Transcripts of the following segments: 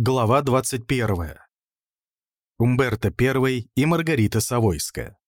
Глава 21. Умберто I и Маргарита Савойская.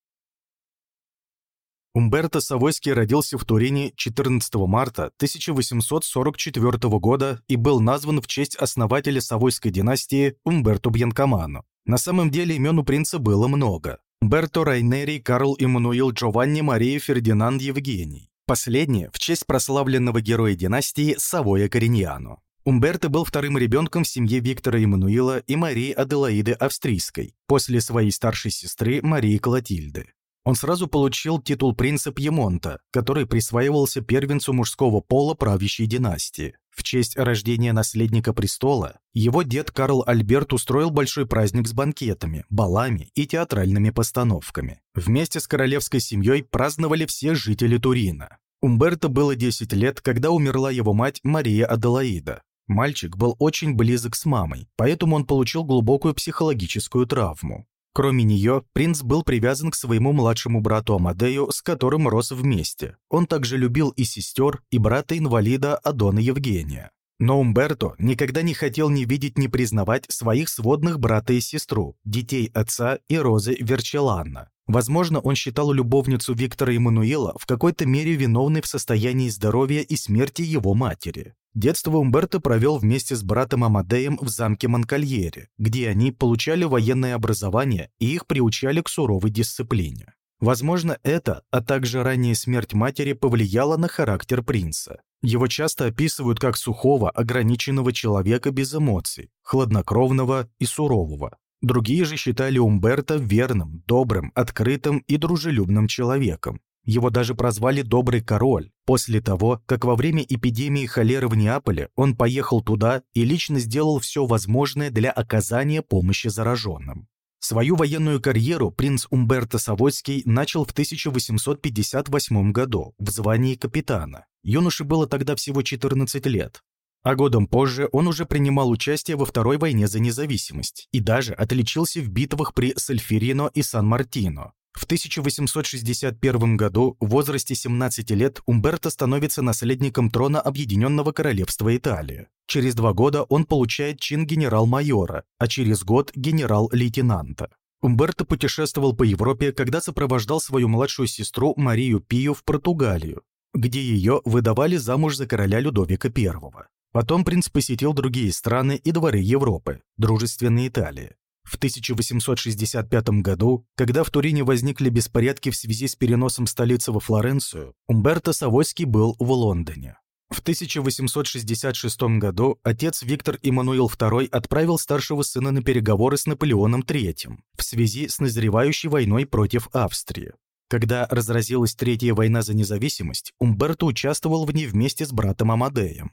Умберто Савойский родился в Турине 14 марта 1844 года и был назван в честь основателя Савойской династии Умберто Бьянкамано. На самом деле имен у принца было много. Умберто Райнери, Карл Иммануил Джованни Мария Фердинанд Евгений. Последнее в честь прославленного героя династии Савоя Кориньяно. Умберто был вторым ребенком в семье Виктора Эммануила и Марии Аделаиды Австрийской, после своей старшей сестры Марии Клотильды. Он сразу получил титул принца Пьемонта, который присваивался первенцу мужского пола правящей династии. В честь рождения наследника престола его дед Карл Альберт устроил большой праздник с банкетами, балами и театральными постановками. Вместе с королевской семьей праздновали все жители Турина. Умберто было 10 лет, когда умерла его мать Мария Аделаида. Мальчик был очень близок с мамой, поэтому он получил глубокую психологическую травму. Кроме нее, принц был привязан к своему младшему брату Амадею, с которым рос вместе. Он также любил и сестер, и брата-инвалида Адона Евгения. Но Умберто никогда не хотел ни видеть, ни признавать своих сводных брата и сестру, детей отца и Розы Верчеланна. Возможно, он считал любовницу Виктора Эммануила в какой-то мере виновной в состоянии здоровья и смерти его матери. Детство Умберто провел вместе с братом Амадеем в замке Монкальере, где они получали военное образование и их приучали к суровой дисциплине. Возможно, это, а также ранняя смерть матери повлияла на характер принца. Его часто описывают как сухого, ограниченного человека без эмоций, хладнокровного и сурового. Другие же считали Умберто верным, добрым, открытым и дружелюбным человеком, его даже прозвали «Добрый король» после того, как во время эпидемии холеры в Неаполе он поехал туда и лично сделал все возможное для оказания помощи зараженным. Свою военную карьеру принц Умберто Савойский начал в 1858 году в звании капитана. Юноше было тогда всего 14 лет. А годом позже он уже принимал участие во Второй войне за независимость и даже отличился в битвах при Сальферино и Сан-Мартино, в 1861 году в возрасте 17 лет Умберто становится наследником трона Объединенного Королевства Италии. Через два года он получает чин генерал-майора, а через год генерал-лейтенанта. Умберто путешествовал по Европе, когда сопровождал свою младшую сестру Марию Пию в Португалию, где ее выдавали замуж за короля Людовика I. Потом принц посетил другие страны и дворы Европы, дружественной Италии. В 1865 году, когда в Турине возникли беспорядки в связи с переносом столицы во Флоренцию, Умберто Савойский был в Лондоне. В 1866 году отец Виктор Иммануил II отправил старшего сына на переговоры с Наполеоном III в связи с назревающей войной против Австрии. Когда разразилась Третья война за независимость, Умберто участвовал в ней вместе с братом Амадеем.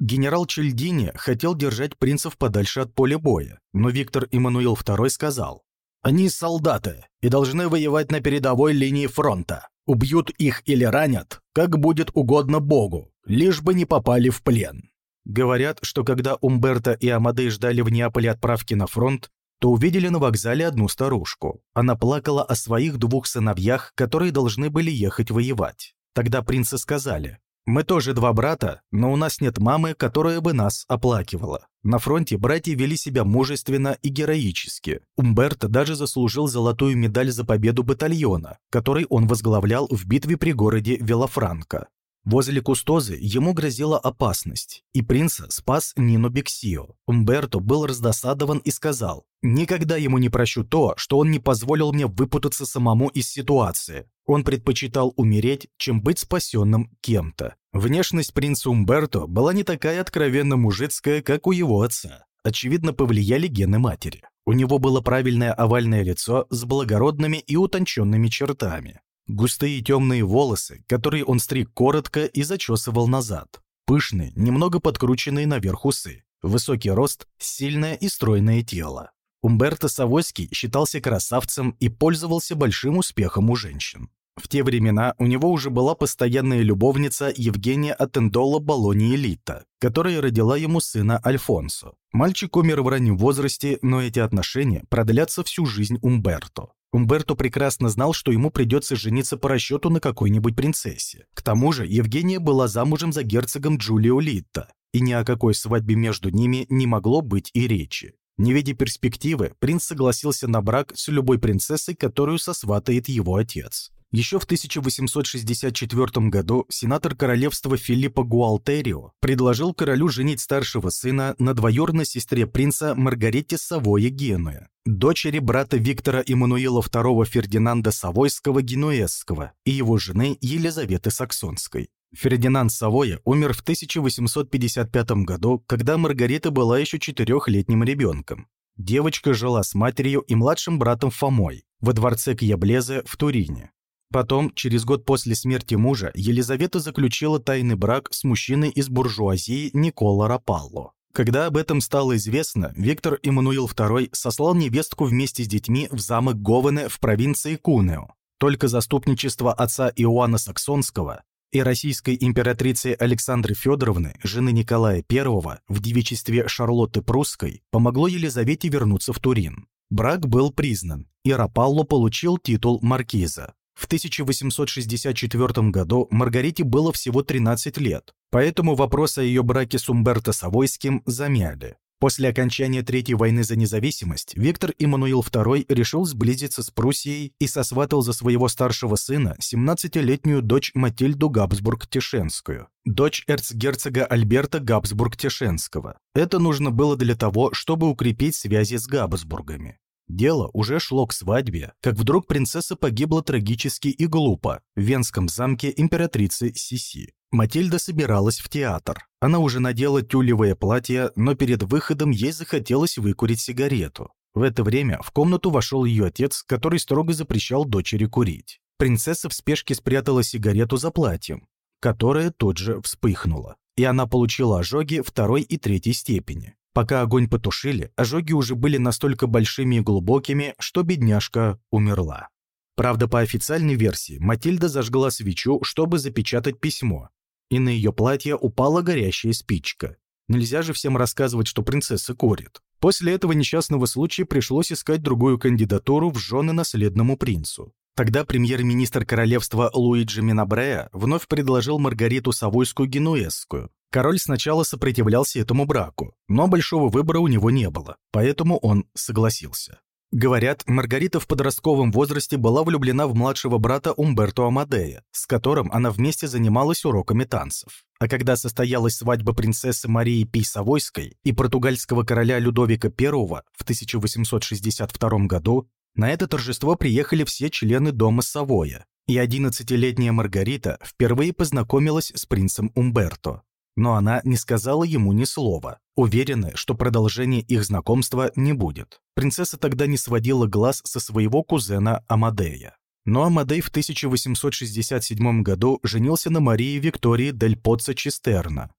Генерал Чельдини хотел держать принцев подальше от поля боя, но Виктор Иммануил II сказал, «Они солдаты и должны воевать на передовой линии фронта. Убьют их или ранят, как будет угодно Богу, лишь бы не попали в плен». Говорят, что когда Умберто и Амадей ждали в Неаполе отправки на фронт, то увидели на вокзале одну старушку. Она плакала о своих двух сыновьях, которые должны были ехать воевать. Тогда принцы сказали, мы тоже два брата, но у нас нет мамы, которая бы нас оплакивала. На фронте братья вели себя мужественно и героически. Умберто даже заслужил золотую медаль за победу батальона, который он возглавлял в битве при городе Велофранко. Возле Кустозы ему грозила опасность, и принца спас Нино Бексио. Умберто был раздосадован и сказал, «Никогда ему не прощу то, что он не позволил мне выпутаться самому из ситуации. Он предпочитал умереть, чем быть спасенным кем-то». Внешность принца Умберто была не такая откровенно мужицкая, как у его отца. Очевидно, повлияли гены матери. У него было правильное овальное лицо с благородными и утонченными чертами. Густые темные волосы, которые он стриг коротко и зачесывал назад. Пышные, немного подкрученные наверх усы. Высокий рост, сильное и стройное тело. Умберто Савойский считался красавцем и пользовался большим успехом у женщин. В те времена у него уже была постоянная любовница Евгения Атендола Болони Элита, которая родила ему сына Альфонсо. Мальчик умер в раннем возрасте, но эти отношения продлятся всю жизнь Умберто. Умберто прекрасно знал, что ему придется жениться по расчету на какой-нибудь принцессе. К тому же Евгения была замужем за герцогом Джулио Литто, и ни о какой свадьбе между ними не могло быть и речи. Не видя перспективы, принц согласился на брак с любой принцессой, которую сосватает его отец. Еще в 1864 году сенатор королевства Филиппо Гуалтерио предложил королю женить старшего сына на двоюродной сестре принца Маргарите Савоя Генуя, дочери брата Виктора Эммануила II Фердинанда Савойского Генуэзского и его жены Елизаветы Саксонской. Фердинанд Савоя умер в 1855 году, когда Маргарита была еще четырехлетним ребенком. Девочка жила с матерью и младшим братом Фомой во дворце Кьяблезе в Турине. Потом, через год после смерти мужа, Елизавета заключила тайный брак с мужчиной из буржуазии Никола Рапалло. Когда об этом стало известно, Виктор Эммануил II сослал невестку вместе с детьми в замок Говене в провинции Кунео. Только заступничество отца Иоанна Саксонского и российской императрицы Александры Федоровны, жены Николая I, в девичестве Шарлотты Прусской, помогло Елизавете вернуться в Турин. Брак был признан, и Рапалло получил титул маркиза. В 1864 году Маргарите было всего 13 лет, поэтому вопрос о ее браке с Умберто Савойским замяли. После окончания Третьей войны за независимость Виктор Эммануил II решил сблизиться с Пруссией и сосватал за своего старшего сына 17-летнюю дочь Матильду Габсбург-Тишенскую, дочь эрцгерцога Альберта Габсбург-Тишенского. Это нужно было для того, чтобы укрепить связи с Габсбургами. Дело уже шло к свадьбе, как вдруг принцесса погибла трагически и глупо в Венском замке императрицы Сиси. Матильда собиралась в театр. Она уже надела тюлевое платье, но перед выходом ей захотелось выкурить сигарету. В это время в комнату вошел ее отец, который строго запрещал дочери курить. Принцесса в спешке спрятала сигарету за платьем, которое тут же вспыхнуло, и она получила ожоги второй и третьей степени. Пока огонь потушили, ожоги уже были настолько большими и глубокими, что бедняжка умерла. Правда, по официальной версии, Матильда зажгла свечу, чтобы запечатать письмо, и на ее платье упала горящая спичка. Нельзя же всем рассказывать, что принцесса курит. После этого несчастного случая пришлось искать другую кандидатуру в жены наследному принцу. Тогда премьер-министр королевства Луиджи Минабрея вновь предложил Маргариту Савойскую Генуэзскую, Король сначала сопротивлялся этому браку, но большого выбора у него не было, поэтому он согласился. Говорят, Маргарита в подростковом возрасте была влюблена в младшего брата Умберто Амадея, с которым она вместе занималась уроками танцев. А когда состоялась свадьба принцессы Марии Пи Савойской и португальского короля Людовика I в 1862 году, на это торжество приехали все члены дома Савоя, и 11-летняя Маргарита впервые познакомилась с принцем Умберто но она не сказала ему ни слова, уверенная, что продолжения их знакомства не будет. Принцесса тогда не сводила глаз со своего кузена Амадея. Но Амадей в 1867 году женился на Марии Виктории Дель Поццо Чистерна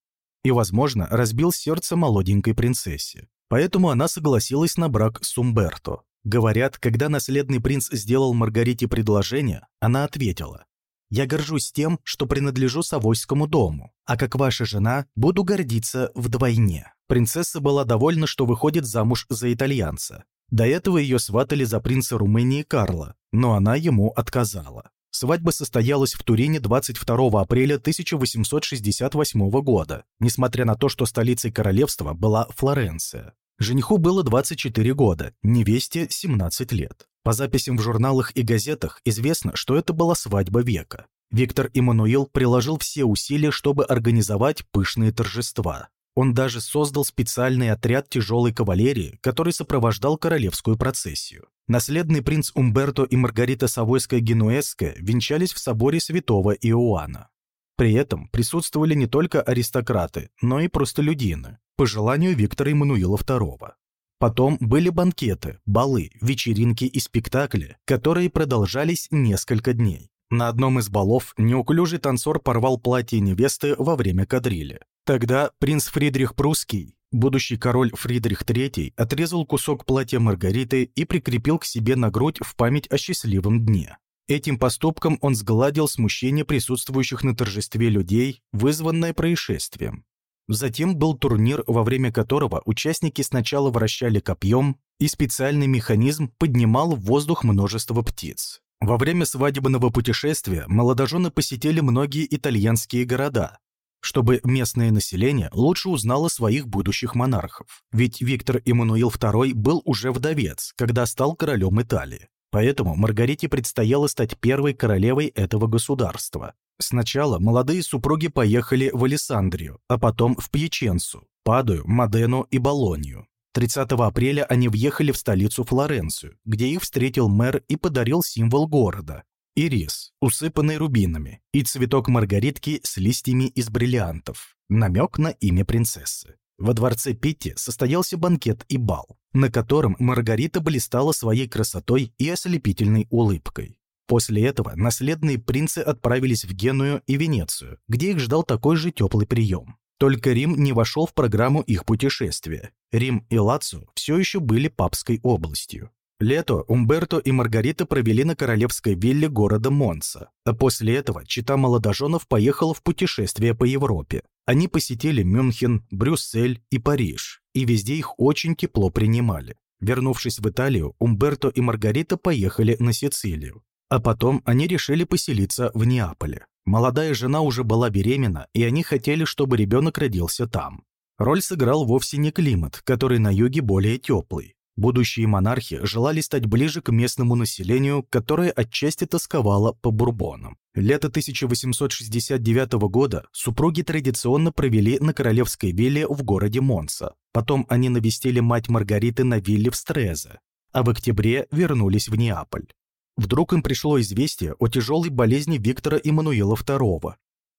и, возможно, разбил сердце молоденькой принцессе. Поэтому она согласилась на брак с Умберто. Говорят, когда наследный принц сделал Маргарите предложение, она ответила я горжусь тем, что принадлежу Савойскому дому, а как ваша жена буду гордиться вдвойне». Принцесса была довольна, что выходит замуж за итальянца. До этого ее сватали за принца Румынии Карла, но она ему отказала. Свадьба состоялась в Турине 22 апреля 1868 года, несмотря на то, что столицей королевства была Флоренция. Жениху было 24 года, невесте 17 лет. По записям в журналах и газетах известно, что это была свадьба века. Виктор Иммануил приложил все усилия, чтобы организовать пышные торжества. Он даже создал специальный отряд тяжелой кавалерии, который сопровождал королевскую процессию. Наследный принц Умберто и Маргарита Савойская-Генуэзская венчались в соборе святого Иоанна. При этом присутствовали не только аристократы, но и простолюдины, по желанию Виктора Эммануила II. Потом были банкеты, балы, вечеринки и спектакли, которые продолжались несколько дней. На одном из балов неуклюжий танцор порвал платье невесты во время кадрили. Тогда принц Фридрих Прусский, будущий король Фридрих III, отрезал кусок платья Маргариты и прикрепил к себе на грудь в память о счастливом дне. Этим поступком он сгладил смущение присутствующих на торжестве людей, вызванное происшествием. Затем был турнир, во время которого участники сначала вращали копьем, и специальный механизм поднимал в воздух множество птиц. Во время свадебного путешествия молодожены посетили многие итальянские города, чтобы местное население лучше узнало своих будущих монархов. Ведь Виктор Эммануил II был уже вдовец, когда стал королем Италии. Поэтому Маргарите предстояло стать первой королевой этого государства. Сначала молодые супруги поехали в Алессандрию, а потом в Пьяченцу, Падую, Модену и Болонью. 30 апреля они въехали в столицу Флоренцию, где их встретил мэр и подарил символ города – ирис, усыпанный рубинами, и цветок маргаритки с листьями из бриллиантов, намек на имя принцессы. Во дворце Питти состоялся банкет и бал, на котором Маргарита блистала своей красотой и ослепительной улыбкой. После этого наследные принцы отправились в Геную и Венецию, где их ждал такой же теплый прием. Только Рим не вошел в программу их путешествия. Рим и Лацо все еще были папской областью. Лето Умберто и Маргарита провели на королевской вилле города Монса, а после этого чита молодоженов поехала в путешествие по Европе. Они посетили Мюнхен, Брюссель и Париж, и везде их очень тепло принимали. Вернувшись в Италию, Умберто и Маргарита поехали на Сицилию. А потом они решили поселиться в Неаполе. Молодая жена уже была беременна, и они хотели, чтобы ребенок родился там. Роль сыграл вовсе не климат, который на юге более теплый. Будущие монархи желали стать ближе к местному населению, которое отчасти тосковало по бурбонам. Лето 1869 года супруги традиционно провели на королевской вилле в городе Монса. Потом они навестили мать Маргариты на вилле в Стрезе, а в октябре вернулись в Неаполь. Вдруг им пришло известие о тяжелой болезни Виктора Эммануила II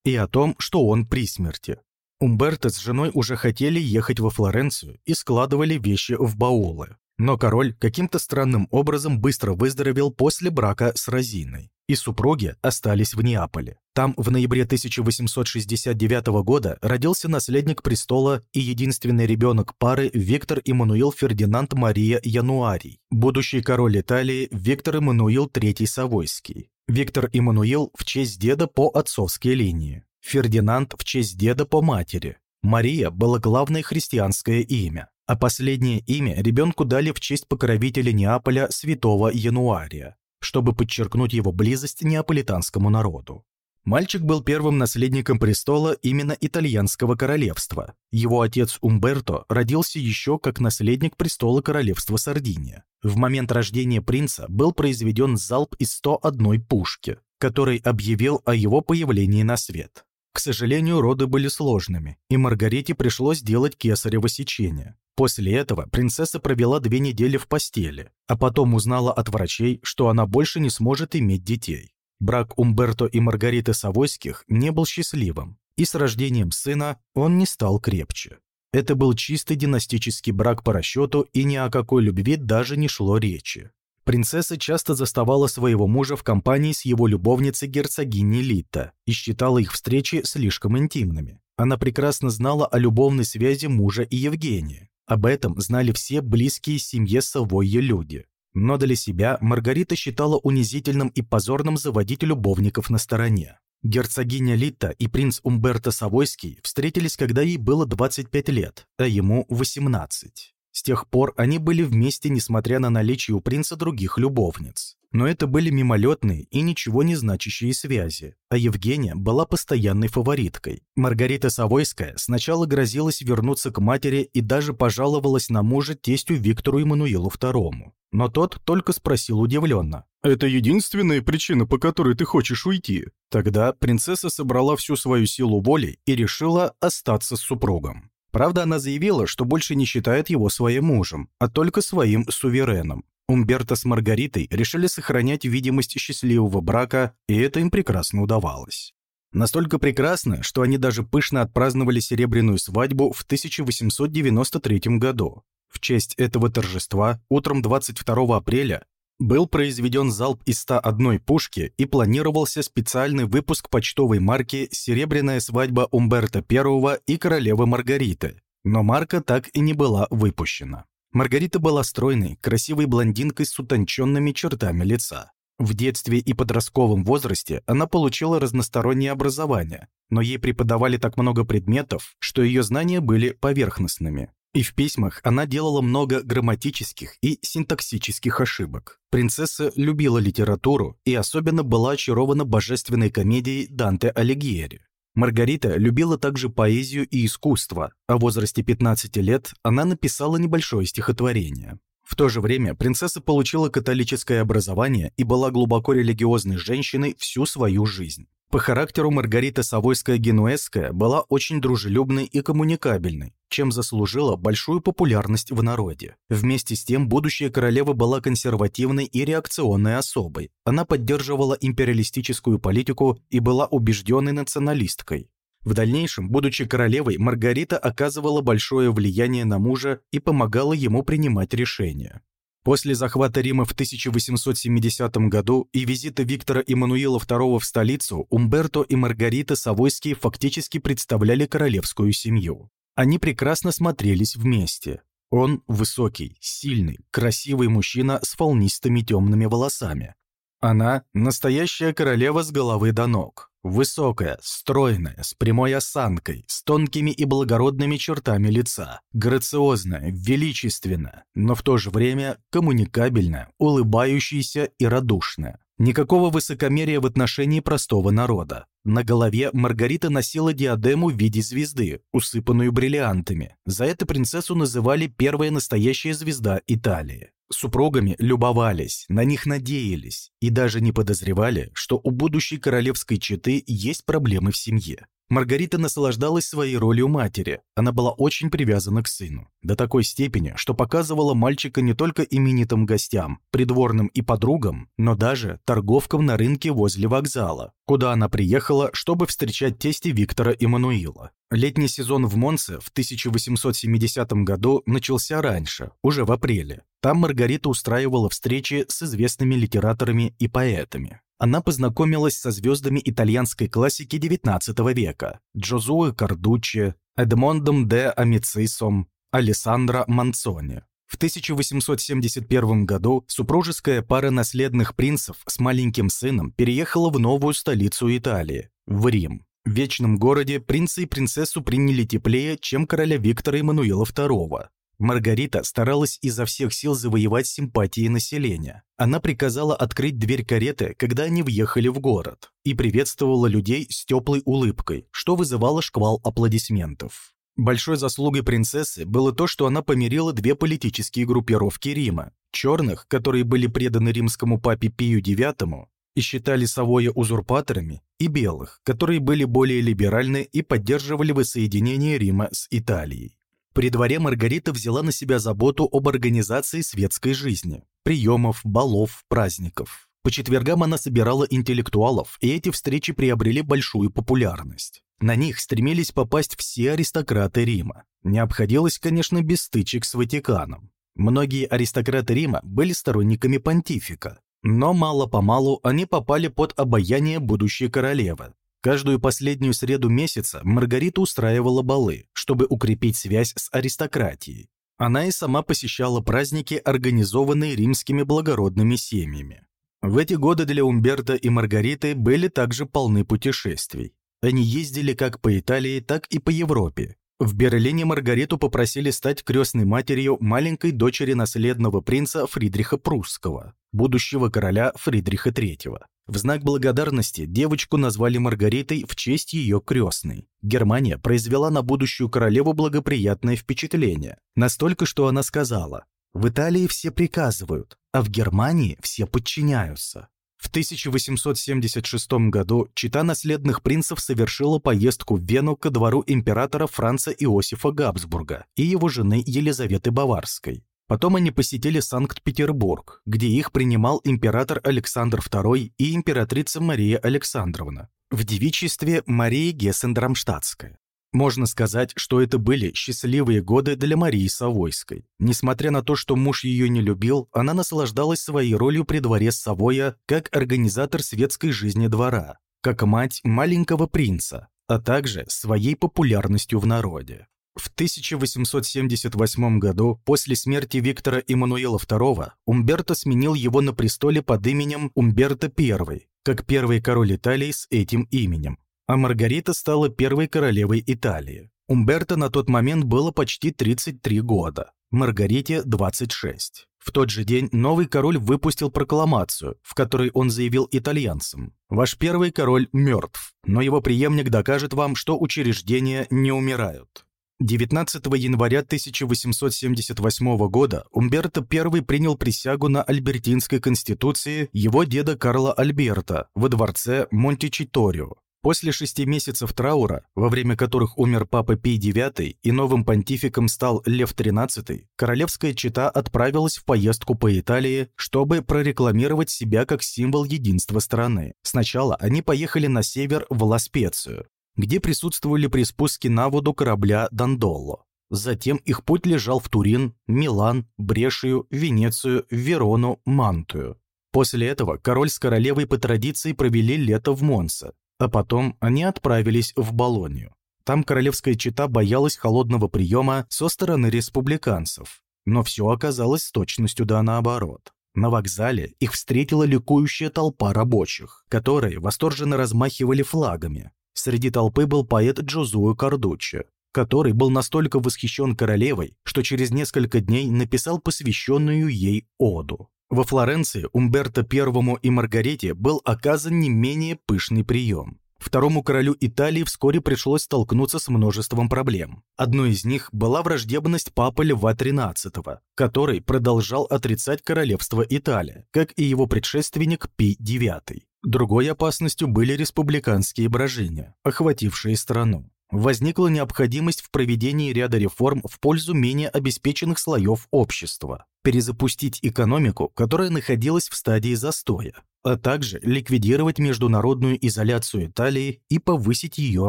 и о том, что он при смерти. Умберто с женой уже хотели ехать во Флоренцию и складывали вещи в баулы. Но король каким-то странным образом быстро выздоровел после брака с Розиной, и супруги остались в Неаполе. Там в ноябре 1869 года родился наследник престола и единственный ребенок пары Виктор Эммануил Фердинанд Мария Януарий, будущий король Италии Виктор Эммануил III Савойский. Виктор Эммануил в честь деда по отцовской линии, Фердинанд в честь деда по матери. Мария было главное христианское имя а последнее имя ребенку дали в честь покровителя Неаполя святого Януария, чтобы подчеркнуть его близость неаполитанскому народу. Мальчик был первым наследником престола именно итальянского королевства. Его отец Умберто родился еще как наследник престола королевства Сардиния. В момент рождения принца был произведен залп из 101 пушки, который объявил о его появлении на свет. К сожалению, роды были сложными, и Маргарите пришлось делать кесарево сечение. После этого принцесса провела две недели в постели, а потом узнала от врачей, что она больше не сможет иметь детей. Брак Умберто и Маргариты Савойских не был счастливым, и с рождением сына он не стал крепче. Это был чистый династический брак по расчету, и ни о какой любви даже не шло речи. Принцесса часто заставала своего мужа в компании с его любовницей герцогиней Лита и считала их встречи слишком интимными. Она прекрасно знала о любовной связи мужа и Евгения, об этом знали все близкие семье Савойя люди. Но для себя Маргарита считала унизительным и позорным заводить любовников на стороне. Герцогиня Лита и принц Умберто Савойский встретились, когда ей было 25 лет, а ему 18. С тех пор они были вместе, несмотря на наличие у принца других любовниц. Но это были мимолетные и ничего не значащие связи, а Евгения была постоянной фавориткой. Маргарита Савойская сначала грозилась вернуться к матери и даже пожаловалась на мужа тестю Виктору Эммануилу II. Но тот только спросил удивленно. «Это единственная причина, по которой ты хочешь уйти?» Тогда принцесса собрала всю свою силу воли и решила остаться с супругом. Правда, она заявила, что больше не считает его своим мужем, а только своим сувереном. Умберто с Маргаритой решили сохранять видимость счастливого брака, и это им прекрасно удавалось. Настолько прекрасно, что они даже пышно отпраздновали серебряную свадьбу в 1893 году. В честь этого торжества утром 22 апреля был произведен залп из 101 пушки и планировался специальный выпуск почтовой марки «Серебряная свадьба Умберто I и королевы Маргариты», но марка так и не была выпущена. Маргарита была стройной, красивой блондинкой с утонченными чертами лица. В детстве и подростковом возрасте она получила разностороннее образование, но ей преподавали так много предметов, что ее знания были поверхностными. И в письмах она делала много грамматических и синтаксических ошибок. Принцесса любила литературу и особенно была очарована божественной комедией Данте Алигьери. Маргарита любила также поэзию и искусство, а в возрасте 15 лет она написала небольшое стихотворение. В то же время принцесса получила католическое образование и была глубоко религиозной женщиной всю свою жизнь. По характеру Маргарита Савойская-Генуэзская была очень дружелюбной и коммуникабельной, чем заслужила большую популярность в народе. Вместе с тем, будущая королева была консервативной и реакционной особой. Она поддерживала империалистическую политику и была убежденной националисткой. В дальнейшем, будучи королевой, Маргарита оказывала большое влияние на мужа и помогала ему принимать решения. После захвата Рима в 1870 году и визита Виктора Эммануила II в столицу, Умберто и Маргарита Савойские фактически представляли королевскую семью. Они прекрасно смотрелись вместе. Он высокий, сильный, красивый мужчина с волнистыми темными волосами. Она – настоящая королева с головы до ног. Высокая, стройная, с прямой осанкой, с тонкими и благородными чертами лица, грациозная, величественная, но в то же время коммуникабельная, улыбающаяся и радушная. Никакого высокомерия в отношении простого народа. На голове Маргарита носила диадему в виде звезды, усыпанную бриллиантами. За это принцессу называли первая настоящая звезда Италии. Супругами любовались, на них надеялись и даже не подозревали, что у будущей королевской четы есть проблемы в семье. Маргарита наслаждалась своей ролью матери. Она была очень привязана к сыну. До такой степени, что показывала мальчика не только именитым гостям, придворным и подругам, но даже торговкам на рынке возле вокзала, куда она приехала, чтобы встречать тести Виктора Эммануила. Летний сезон в Монце в 1870 году начался раньше, уже в апреле. Там Маргарита устраивала встречи с известными литераторами и поэтами она познакомилась со звездами итальянской классики XIX века Джозуэ Кардуччи, Эдмондом де Амицисом, Алессандро Манцони. В 1871 году супружеская пара наследных принцев с маленьким сыном переехала в новую столицу Италии – в Рим. В Вечном городе принца и принцессу приняли теплее, чем короля Виктора Эммануила II. Маргарита старалась изо всех сил завоевать симпатии населения. Она приказала открыть дверь кареты, когда они въехали в город, и приветствовала людей с теплой улыбкой, что вызывало шквал аплодисментов. Большой заслугой принцессы было то, что она помирила две политические группировки Рима – черных, которые были преданы римскому папе Пию IX и считали Савоя узурпаторами, и белых, которые были более либеральны и поддерживали воссоединение Рима с Италией. При дворе Маргарита взяла на себя заботу об организации светской жизни, приемов, балов, праздников. По четвергам она собирала интеллектуалов, и эти встречи приобрели большую популярность. На них стремились попасть все аристократы Рима. Не обходилось, конечно, без стычек с Ватиканом. Многие аристократы Рима были сторонниками понтифика, но мало-помалу они попали под обаяние будущей королевы, Каждую последнюю среду месяца Маргарита устраивала балы, чтобы укрепить связь с аристократией. Она и сама посещала праздники, организованные римскими благородными семьями. В эти годы для Умберта и Маргариты были также полны путешествий. Они ездили как по Италии, так и по Европе. В Берлине Маргариту попросили стать крестной матерью маленькой дочери наследного принца Фридриха Прусского, будущего короля Фридриха III. В знак благодарности девочку назвали Маргаритой в честь ее крестной. Германия произвела на будущую королеву благоприятное впечатление, настолько, что она сказала «В Италии все приказывают, а в Германии все подчиняются». В 1876 году чита наследных принцев совершила поездку в Вену ко двору императора Франца Иосифа Габсбурга и его жены Елизаветы Баварской. Потом они посетили Санкт-Петербург, где их принимал император Александр II и императрица Мария Александровна в девичестве Марии Гессен-Драмштадтская. Можно сказать, что это были счастливые годы для Марии Савойской. Несмотря на то, что муж ее не любил, она наслаждалась своей ролью при дворе Савоя как организатор светской жизни двора, как мать маленького принца, а также своей популярностью в народе. В 1878 году, после смерти Виктора Эммануила II, Умберто сменил его на престоле под именем Умберто I, как первый король Италии с этим именем, а Маргарита стала первой королевой Италии. Умберто на тот момент было почти 33 года, Маргарите – 26. В тот же день новый король выпустил прокламацию, в которой он заявил итальянцам «Ваш первый король мертв, но его преемник докажет вам, что учреждения не умирают». 19 января 1878 года Умберто I принял присягу на Альбертинской конституции его деда Карла Альберта во дворце Монтичиторио. После шести месяцев траура, во время которых умер папа Пий IX и новым понтификом стал Лев XIII, королевская чета отправилась в поездку по Италии, чтобы прорекламировать себя как символ единства страны. Сначала они поехали на север в Ла-Специю, где присутствовали при спуске на воду корабля Дандолло. Затем их путь лежал в Турин, Милан, Брешию, Венецию, Верону, Мантую. После этого король с королевой по традиции провели лето в Монсе, а потом они отправились в Болонию. Там королевская чета боялась холодного приема со стороны республиканцев. Но все оказалось с точностью да наоборот. На вокзале их встретила ликующая толпа рабочих, которые восторженно размахивали флагами. Среди толпы был поэт Джозуэ Кардуччо, который был настолько восхищен королевой, что через несколько дней написал посвященную ей оду. Во Флоренции Умберто I и Маргарите был оказан не менее пышный прием. Второму королю Италии вскоре пришлось столкнуться с множеством проблем. Одной из них была враждебность папы Льва XIII, который продолжал отрицать королевство Италия, как и его предшественник Пий IX. Другой опасностью были республиканские брожения, охватившие страну возникла необходимость в проведении ряда реформ в пользу менее обеспеченных слоев общества, перезапустить экономику, которая находилась в стадии застоя, а также ликвидировать международную изоляцию Италии и повысить ее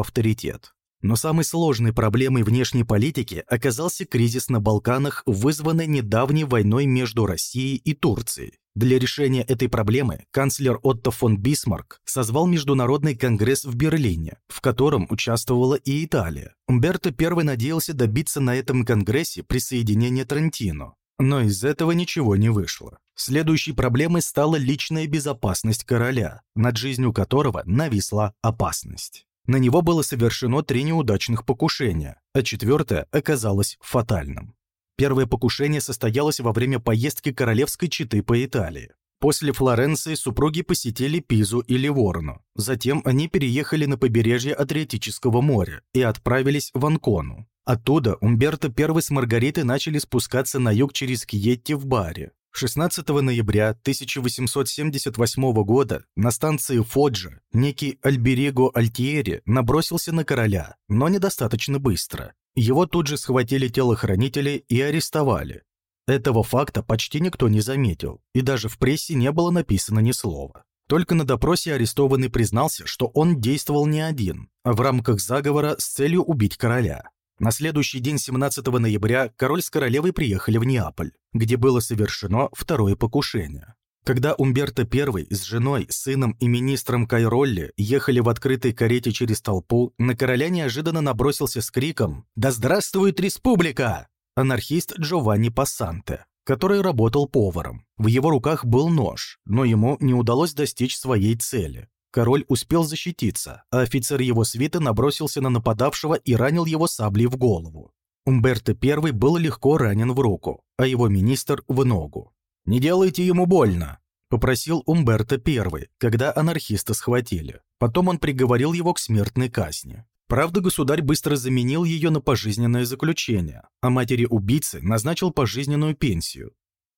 авторитет. Но самой сложной проблемой внешней политики оказался кризис на Балканах, вызванный недавней войной между Россией и Турцией. Для решения этой проблемы канцлер Отто фон Бисмарк созвал Международный конгресс в Берлине, в котором участвовала и Италия. Умберто I надеялся добиться на этом конгрессе присоединения Трентино, но из этого ничего не вышло. Следующей проблемой стала личная безопасность короля, над жизнью которого нависла опасность. На него было совершено три неудачных покушения, а четвертое оказалось фатальным. Первое покушение состоялось во время поездки королевской четы по Италии. После Флоренции супруги посетили Пизу и Ливорно. Затем они переехали на побережье Адриатического моря и отправились в Анкону. Оттуда Умберто I с Маргаритой начали спускаться на юг через Кьетти в Баре. 16 ноября 1878 года на станции Фоджа некий Альбериго Альтиери набросился на короля, но недостаточно быстро. Его тут же схватили телохранители и арестовали. Этого факта почти никто не заметил, и даже в прессе не было написано ни слова. Только на допросе арестованный признался, что он действовал не один, а в рамках заговора с целью убить короля. На следующий день 17 ноября король с королевой приехали в Неаполь, где было совершено второе покушение. Когда Умберто I с женой, сыном и министром Кайролли ехали в открытой карете через толпу, на короля неожиданно набросился с криком «Да здравствует республика!» анархист Джованни Пассанте, который работал поваром. В его руках был нож, но ему не удалось достичь своей цели. Король успел защититься, а офицер его свита набросился на нападавшего и ранил его саблей в голову. Умберто I был легко ранен в руку, а его министр – в ногу. «Не делайте ему больно», – попросил Умберто I, когда анархиста схватили. Потом он приговорил его к смертной казни. Правда, государь быстро заменил ее на пожизненное заключение, а матери убийцы назначил пожизненную пенсию,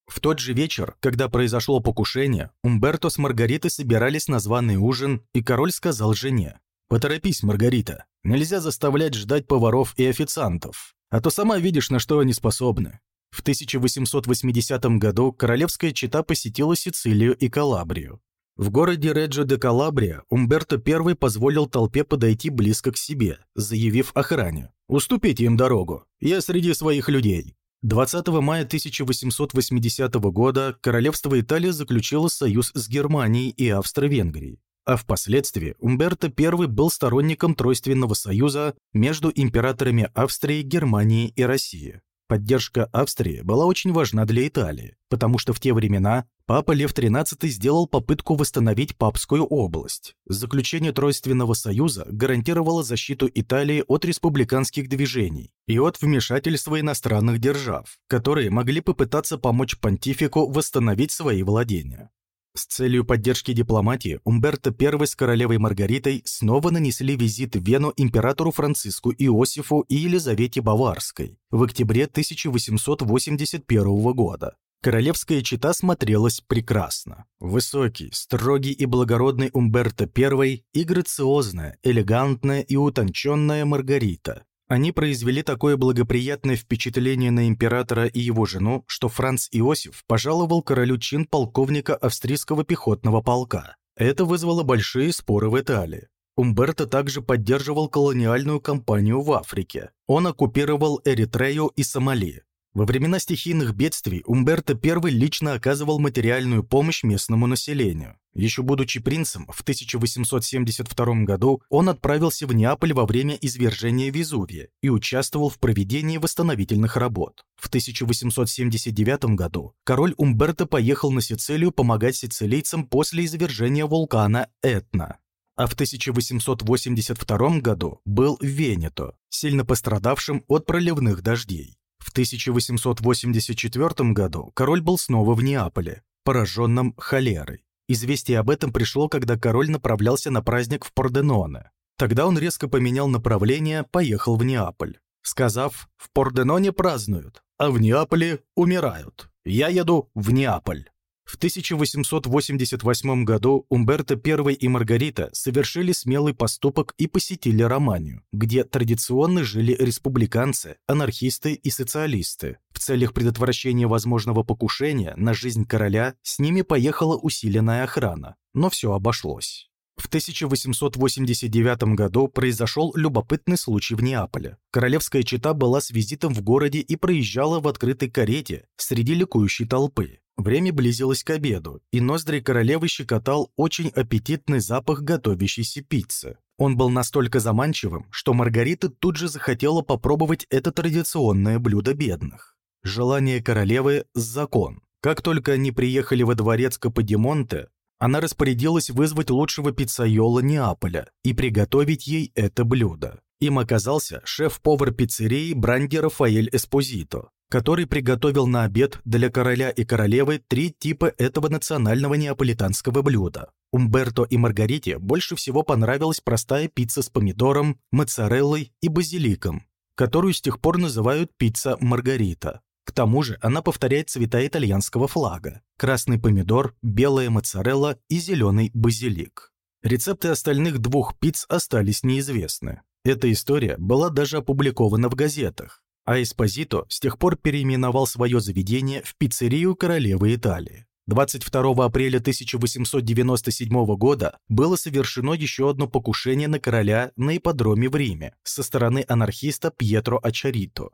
в тот же вечер, когда произошло покушение, Умберто с Маргаритой собирались на званый ужин, и король сказал жене, «Поторопись, Маргарита, нельзя заставлять ждать поваров и официантов, а то сама видишь, на что они способны». В 1880 году королевская чета посетила Сицилию и Калабрию. В городе Реджо де Калабрия Умберто I позволил толпе подойти близко к себе, заявив охране «Уступите им дорогу, я среди своих людей». 20 мая 1880 года королевство Италия заключило союз с Германией и Австро-Венгрией, а впоследствии Умберто I был сторонником Тройственного союза между императорами Австрии, Германии и России. Поддержка Австрии была очень важна для Италии, потому что в те времена папа Лев XIII сделал попытку восстановить папскую область. Заключение Тройственного союза гарантировало защиту Италии от республиканских движений и от вмешательства иностранных держав, которые могли попытаться помочь понтифику восстановить свои владения. С целью поддержки дипломатии Умберто I с королевой Маргаритой снова нанесли визит в Вену императору Франциску Иосифу и Елизавете Баварской в октябре 1881 года. Королевская чита смотрелась прекрасно. Высокий, строгий и благородный Умберто I и грациозная, элегантная и утонченная Маргарита. Они произвели такое благоприятное впечатление на императора и его жену, что Франц Иосиф пожаловал королю чин полковника австрийского пехотного полка. Это вызвало большие споры в Италии. Умберто также поддерживал колониальную кампанию в Африке. Он оккупировал Эритрею и Сомали. Во времена стихийных бедствий Умберто I лично оказывал материальную помощь местному населению. Еще будучи принцем, в 1872 году он отправился в Неаполь во время извержения Везувия и участвовал в проведении восстановительных работ. В 1879 году король Умберто поехал на Сицилию помогать сицилийцам после извержения вулкана Этна а в 1882 году был в Венето, сильно пострадавшим от проливных дождей. В 1884 году король был снова в Неаполе, пораженном холерой. Известие об этом пришло, когда король направлялся на праздник в Порденоне. Тогда он резко поменял направление, поехал в Неаполь, сказав «В Порденоне празднуют, а в Неаполе умирают. Я еду в Неаполь». В 1888 году Умберто I и Маргарита совершили смелый поступок и посетили Романию, где традиционно жили республиканцы, анархисты и социалисты. В целях предотвращения возможного покушения на жизнь короля с ними поехала усиленная охрана, но все обошлось. В 1889 году произошел любопытный случай в Неаполе. Королевская чета была с визитом в городе и проезжала в открытой карете среди ликующей толпы. Время близилось к обеду, и ноздри королевы щекотал очень аппетитный запах готовящейся пиццы. Он был настолько заманчивым, что Маргарита тут же захотела попробовать это традиционное блюдо бедных. Желание королевы – закон. Как только они приехали во дворец Каподимонте, она распорядилась вызвать лучшего пиццайола Неаполя и приготовить ей это блюдо. Им оказался шеф-повар пиццерии Бранди Рафаэль Эспозито, который приготовил на обед для короля и королевы три типа этого национального неаполитанского блюда. Умберто и Маргарите больше всего понравилась простая пицца с помидором, моцареллой и базиликом, которую с тех пор называют пицца Маргарита. К тому же она повторяет цвета итальянского флага – красный помидор, белая моцарелла и зеленый базилик. Рецепты остальных двух пиц остались неизвестны. Эта история была даже опубликована в газетах, а Эспозито с тех пор переименовал свое заведение в пиццерию королевы Италии. 22 апреля 1897 года было совершено еще одно покушение на короля на ипподроме в Риме со стороны анархиста Пьетро Ачарито.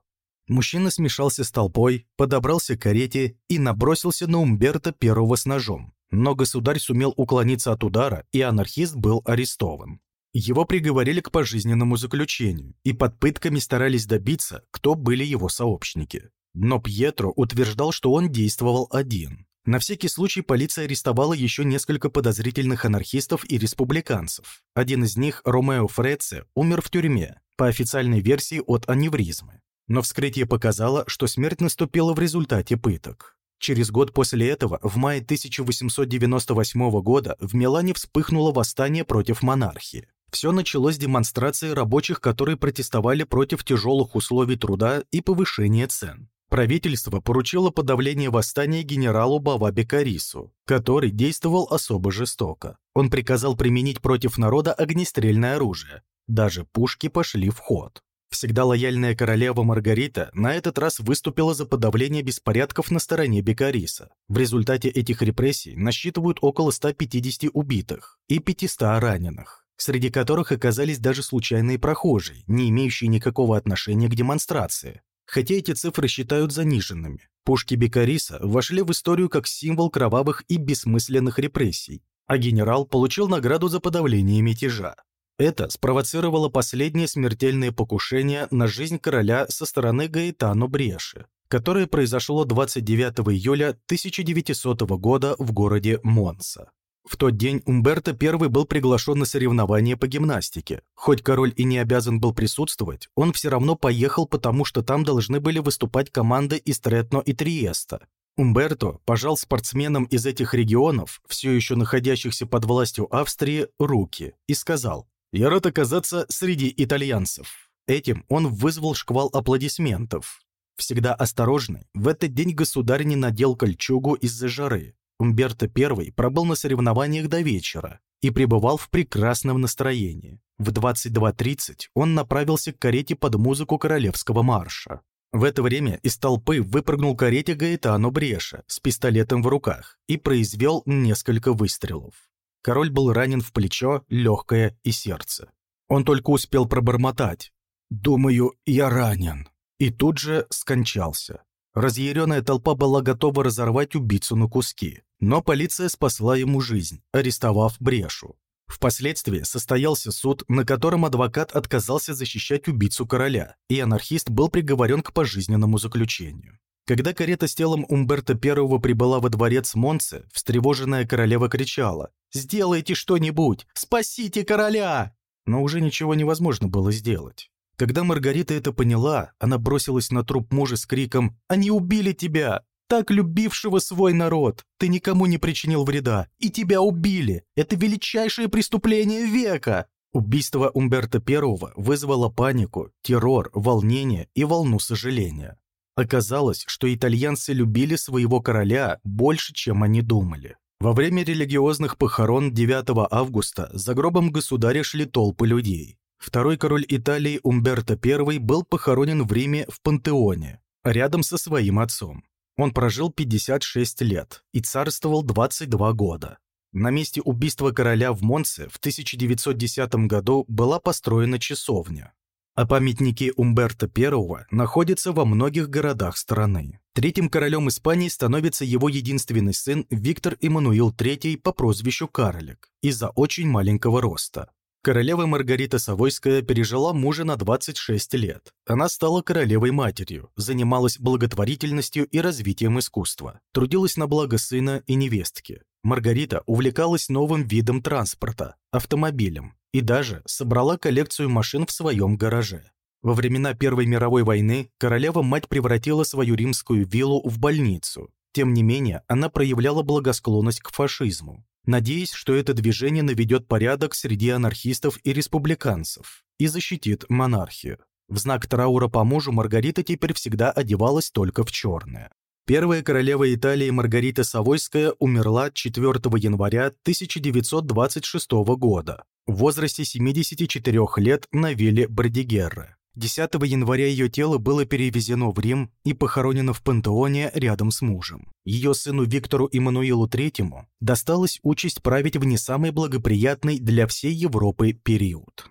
Мужчина смешался с толпой, подобрался к карете и набросился на Умберто первого с ножом. Но государь сумел уклониться от удара, и анархист был арестован. Его приговорили к пожизненному заключению, и под пытками старались добиться, кто были его сообщники. Но Пьетро утверждал, что он действовал один. На всякий случай полиция арестовала еще несколько подозрительных анархистов и республиканцев. Один из них, Ромео Фреце, умер в тюрьме, по официальной версии от аневризмы. Но вскрытие показало, что смерть наступила в результате пыток. Через год после этого, в мае 1898 года, в Милане вспыхнуло восстание против монархии. Все началось с демонстрации рабочих, которые протестовали против тяжелых условий труда и повышения цен. Правительство поручило подавление восстания генералу Бавабе Карису, который действовал особо жестоко. Он приказал применить против народа огнестрельное оружие. Даже пушки пошли в ход. Всегда лояльная королева Маргарита на этот раз выступила за подавление беспорядков на стороне Бекариса. В результате этих репрессий насчитывают около 150 убитых и 500 раненых среди которых оказались даже случайные прохожие, не имеющие никакого отношения к демонстрации. Хотя эти цифры считают заниженными. Пушки Бекариса вошли в историю как символ кровавых и бессмысленных репрессий, а генерал получил награду за подавление мятежа. Это спровоцировало последнее смертельное покушение на жизнь короля со стороны Гаэтано Бреши, которое произошло 29 июля 1900 года в городе Монса. В тот день Умберто I был приглашен на соревнования по гимнастике. Хоть король и не обязан был присутствовать, он все равно поехал, потому что там должны были выступать команды из Третно и Триеста. Умберто пожал спортсменам из этих регионов, все еще находящихся под властью Австрии, руки и сказал «Я рад оказаться среди итальянцев». Этим он вызвал шквал аплодисментов. Всегда осторожный, в этот день государь не надел кольчугу из-за жары. Умберто I пробыл на соревнованиях до вечера и пребывал в прекрасном настроении. В 22.30 он направился к карете под музыку королевского марша. В это время из толпы выпрыгнул карете Гаэтано Бреша с пистолетом в руках и произвел несколько выстрелов. Король был ранен в плечо, легкое и сердце. Он только успел пробормотать. «Думаю, я ранен». И тут же скончался. Разъяренная толпа была готова разорвать убийцу на куски. Но полиция спасла ему жизнь, арестовав Брешу. Впоследствии состоялся суд, на котором адвокат отказался защищать убийцу короля, и анархист был приговорен к пожизненному заключению. Когда карета с телом Умберто I прибыла во дворец Монце, встревоженная королева кричала «Сделайте что-нибудь! Спасите короля!» Но уже ничего невозможно было сделать. Когда Маргарита это поняла, она бросилась на труп мужа с криком «Они убили тебя! Так любившего свой народ! Ты никому не причинил вреда, и тебя убили! Это величайшее преступление века!» Убийство Умберто I вызвало панику, террор, волнение и волну сожаления. Оказалось, что итальянцы любили своего короля больше, чем они думали. Во время религиозных похорон 9 августа за гробом государя шли толпы людей. Второй король Италии Умберто I был похоронен в Риме в Пантеоне, рядом со своим отцом. Он прожил 56 лет и царствовал 22 года. На месте убийства короля в Монце в 1910 году была построена часовня а памятники Умберто I находятся во многих городах страны. Третьим королем Испании становится его единственный сын Виктор Эммануил III по прозвищу Карлик из-за очень маленького роста. Королева Маргарита Савойская пережила мужа на 26 лет. Она стала королевой-матерью, занималась благотворительностью и развитием искусства, трудилась на благо сына и невестки. Маргарита увлекалась новым видом транспорта – автомобилем, и даже собрала коллекцию машин в своем гараже. Во времена Первой мировой войны королева-мать превратила свою римскую виллу в больницу. Тем не менее, она проявляла благосклонность к фашизму, надеясь, что это движение наведет порядок среди анархистов и республиканцев и защитит монархию. В знак траура по мужу Маргарита теперь всегда одевалась только в черное. Первая королева Италии Маргарита Савойская умерла 4 января 1926 года в возрасте 74 лет на вилле Бродигерра. 10 января ее тело было перевезено в Рим и похоронено в пантеоне рядом с мужем. Ее сыну Виктору Иммануилу III досталась участь править в не самый благоприятный для всей Европы период.